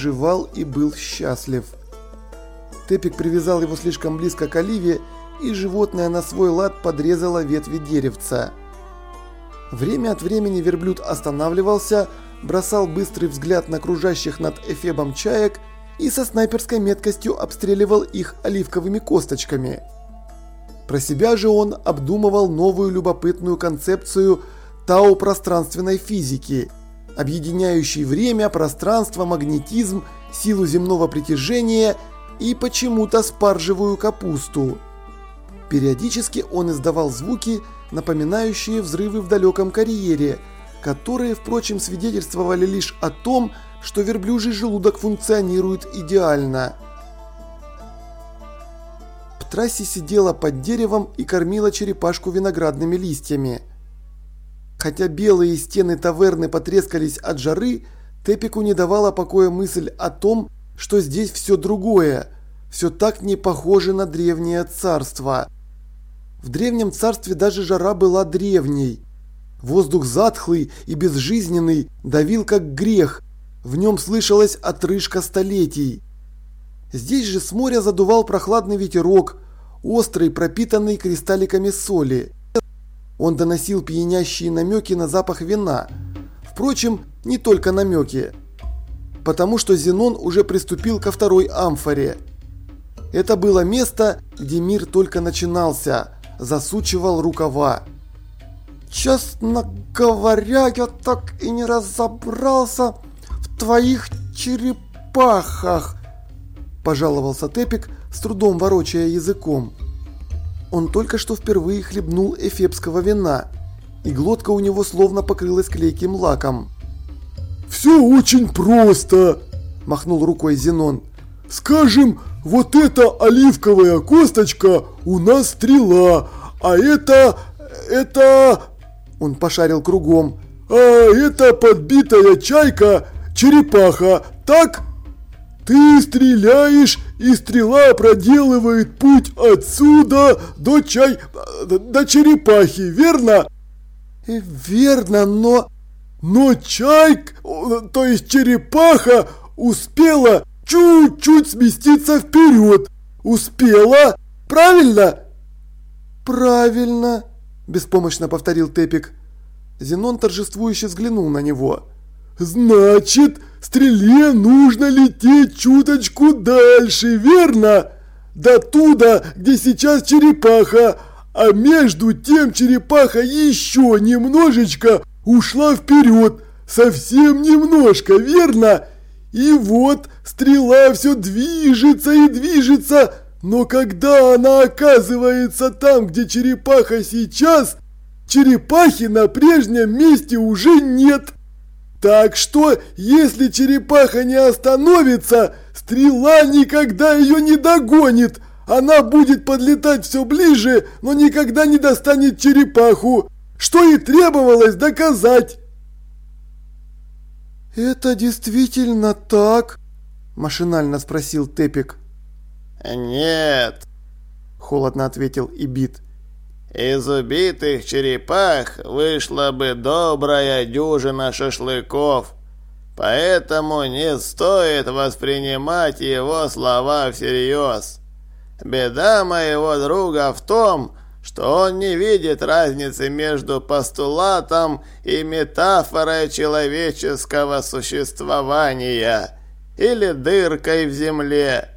жевал и был счастлив. Тепик привязал его слишком близко к оливе, и животное на свой лад подрезало ветви деревца. Время от времени верблюд останавливался, бросал быстрый взгляд на кружащих над эфебом чаек и со снайперской меткостью обстреливал их оливковыми косточками. Про себя же он обдумывал новую любопытную концепцию тау-пространственной физики, объединяющей время, пространство, магнетизм, силу земного притяжения и почему-то спаржевую капусту. Периодически он издавал звуки, напоминающие взрывы в далеком карьере, которые, впрочем, свидетельствовали лишь о том, что верблюжий желудок функционирует идеально. Птрасси сидела под деревом и кормила черепашку виноградными листьями. Хотя белые стены таверны потрескались от жары, Тепику не давала покоя мысль о том, что здесь все другое, все так не похоже на древнее царство. В древнем царстве даже жара была древней. Воздух затхлый и безжизненный давил как грех, в нем слышалась отрыжка столетий. Здесь же с моря задувал прохладный ветерок, острый, пропитанный кристалликами соли. Он доносил пьянящие намеки на запах вина. Впрочем, не только намеки. Потому что Зенон уже приступил ко второй амфоре. Это было место, где мир только начинался – засучивал рукава. «Честно говоря, я так и не разобрался в твоих черепахах», – пожаловался Тепик, с трудом ворочая языком. Он только что впервые хлебнул эфепского вина, и глотка у него словно покрылась клейким лаком. «Все очень просто», – махнул рукой Зенон. «Скажем, вот эта оливковая косточка у нас стрела, а это... это... Он пошарил кругом. А это подбитая чайка, черепаха, так? Ты стреляешь, и стрела проделывает путь отсюда до чай... до черепахи, верно? Верно, но... Но чайк, то есть черепаха, успела чуть-чуть сместиться вперед. Успела, правильно? Правильно, беспомощно повторил Тепик. Зенон торжествующе взглянул на него. Значит, стреле нужно лететь чуточку дальше, верно? До туда, где сейчас черепаха, а между тем черепаха еще немножечко ушла вперед, совсем немножко, верно? И вот стрела все движется и движется, но когда она оказывается там, где черепаха сейчас, черепахи на прежнем месте уже нет. Так что, если черепаха не остановится, стрела никогда ее не догонит. Она будет подлетать все ближе, но никогда не достанет черепаху, что и требовалось доказать. «Это действительно так?» – машинально спросил Тепик. «Нет», – холодно ответил Ибит. «Из убитых черепах вышла бы добрая дюжина шашлыков, поэтому не стоит воспринимать его слова всерьез. Беда моего друга в том, что он не видит разницы между постулатом и метафорой человеческого существования или дыркой в земле».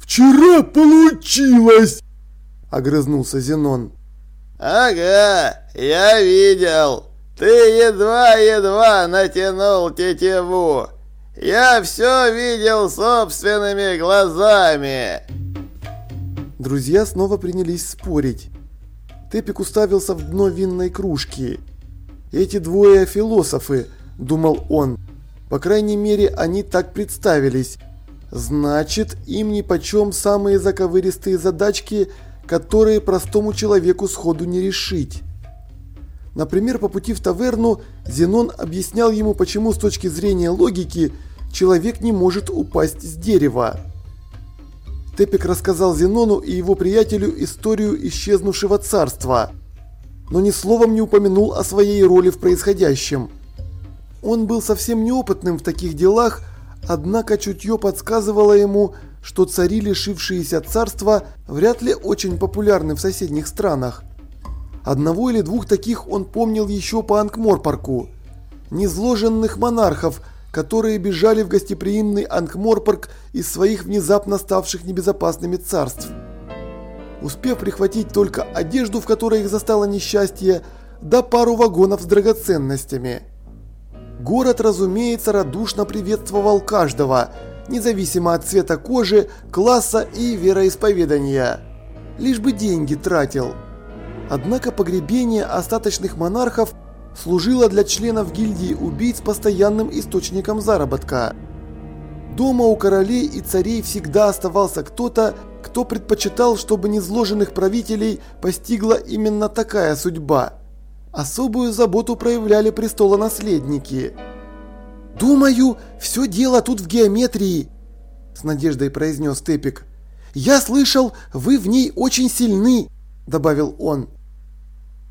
«Вчера получилось!» – огрызнулся Зенон. «Ага, я видел. Ты едва-едва натянул тетиву. Я все видел собственными глазами!» Друзья снова принялись спорить. Тепик уставился в дно винной кружки. «Эти двое философы», – думал он. «По крайней мере, они так представились». Значит, им нипочем самые заковыристые задачки, которые простому человеку сходу не решить. Например, по пути в таверну Зенон объяснял ему, почему с точки зрения логики человек не может упасть с дерева. Тепик рассказал Зенону и его приятелю историю исчезнувшего царства, но ни словом не упомянул о своей роли в происходящем. Он был совсем неопытным в таких делах, Однако чутье подсказывало ему, что цари, лишившиеся царства, вряд ли очень популярны в соседних странах. Одного или двух таких он помнил еще по Анкморпарку. Незложенных монархов, которые бежали в гостеприимный Анкморпарк из своих внезапно ставших небезопасными царств. Успев прихватить только одежду, в которой их застало несчастье, да пару вагонов с драгоценностями. Город, разумеется, радушно приветствовал каждого, независимо от цвета кожи, класса и вероисповедания. Лишь бы деньги тратил. Однако погребение остаточных монархов служило для членов гильдии убийц постоянным источником заработка. Дома у королей и царей всегда оставался кто-то, кто предпочитал, чтобы незложенных правителей постигла именно такая судьба. Особую заботу проявляли престолонаследники. «Думаю, все дело тут в геометрии», – с надеждой произнес Тепик. «Я слышал, вы в ней очень сильны», – добавил он.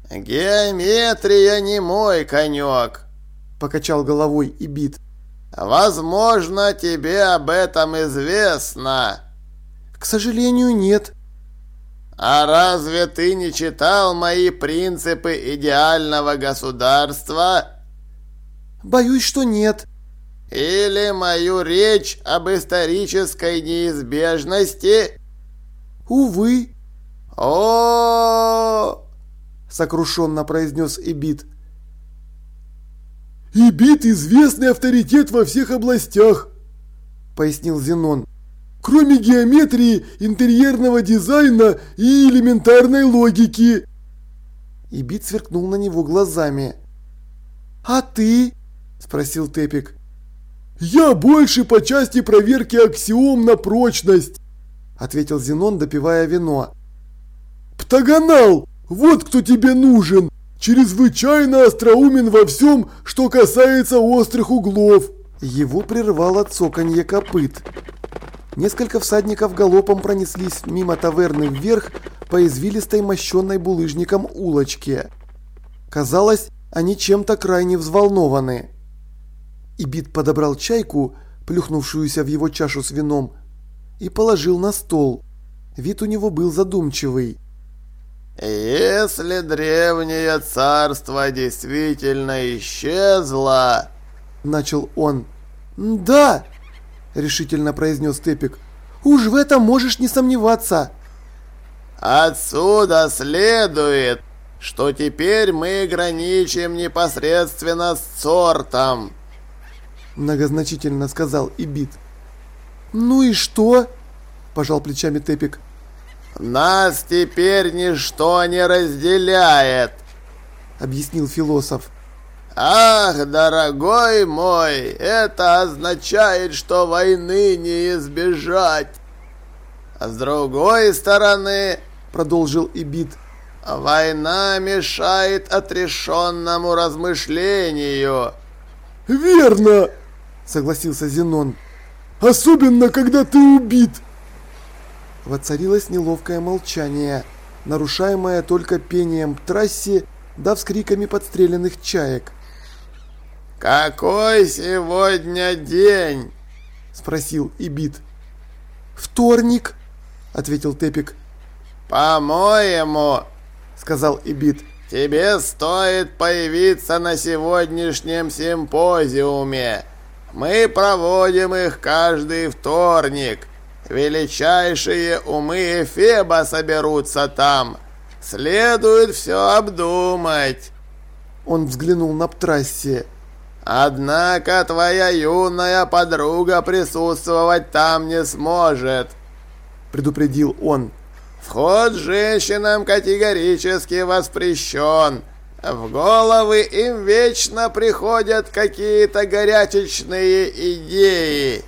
«Геометрия не мой конек», – покачал головой Ибит. «Возможно, тебе об этом известно». «К сожалению, нет». «А разве ты не читал мои принципы идеального государства?» «Боюсь, что нет». «Или мою речь об исторической неизбежности?» «Увы». «О-о-о!» сокрушенно произнес Эбит. «Ибит – известный авторитет во всех областях», – пояснил Зенон. «Кроме геометрии, интерьерного дизайна и элементарной логики». Ибит сверкнул на него глазами. «А ты?» – спросил Тепик. «Я больше по части проверки аксиом на прочность», – ответил Зенон, допивая вино. «Птагонал! Вот кто тебе нужен! Чрезвычайно остроумен во всем, что касается острых углов!» Его прервало цоканье копыт. Несколько всадников галопом пронеслись мимо таверны вверх по извилистой мощенной булыжником улочке. Казалось, они чем-то крайне взволнованы. Ибит подобрал чайку, плюхнувшуюся в его чашу с вином, и положил на стол. Вид у него был задумчивый. «Если древнее царство действительно исчезло...» Начал он. «Да!» Решительно произнес Тепик. «Уж в этом можешь не сомневаться!» «Отсюда следует, что теперь мы граничим непосредственно с сортом!» Многозначительно сказал Ибит. «Ну и что?» Пожал плечами Тепик. «Нас теперь ничто не разделяет», — объяснил философ. «Ах, дорогой мой, это означает, что войны не избежать. А с другой стороны, — продолжил Ибит, — война мешает отрешенному размышлению». «Верно!» — согласился Зенон. «Особенно, когда ты убит!» Воцарилось неловкое молчание, нарушаемое только пением трасси да вскриками подстреленных чаек. «Какой сегодня день?» – спросил Ибит. «Вторник», – ответил Тепик. «По-моему», – сказал Ибит, – «тебе стоит появиться на сегодняшнем симпозиуме. Мы проводим их каждый вторник. Величайшие умы Эфеба соберутся там. Следует все обдумать. Он взглянул на Птрассе. Однако твоя юная подруга присутствовать там не сможет, предупредил он. Вход женщинам категорически воспрещен. В головы им вечно приходят какие-то горячечные идеи.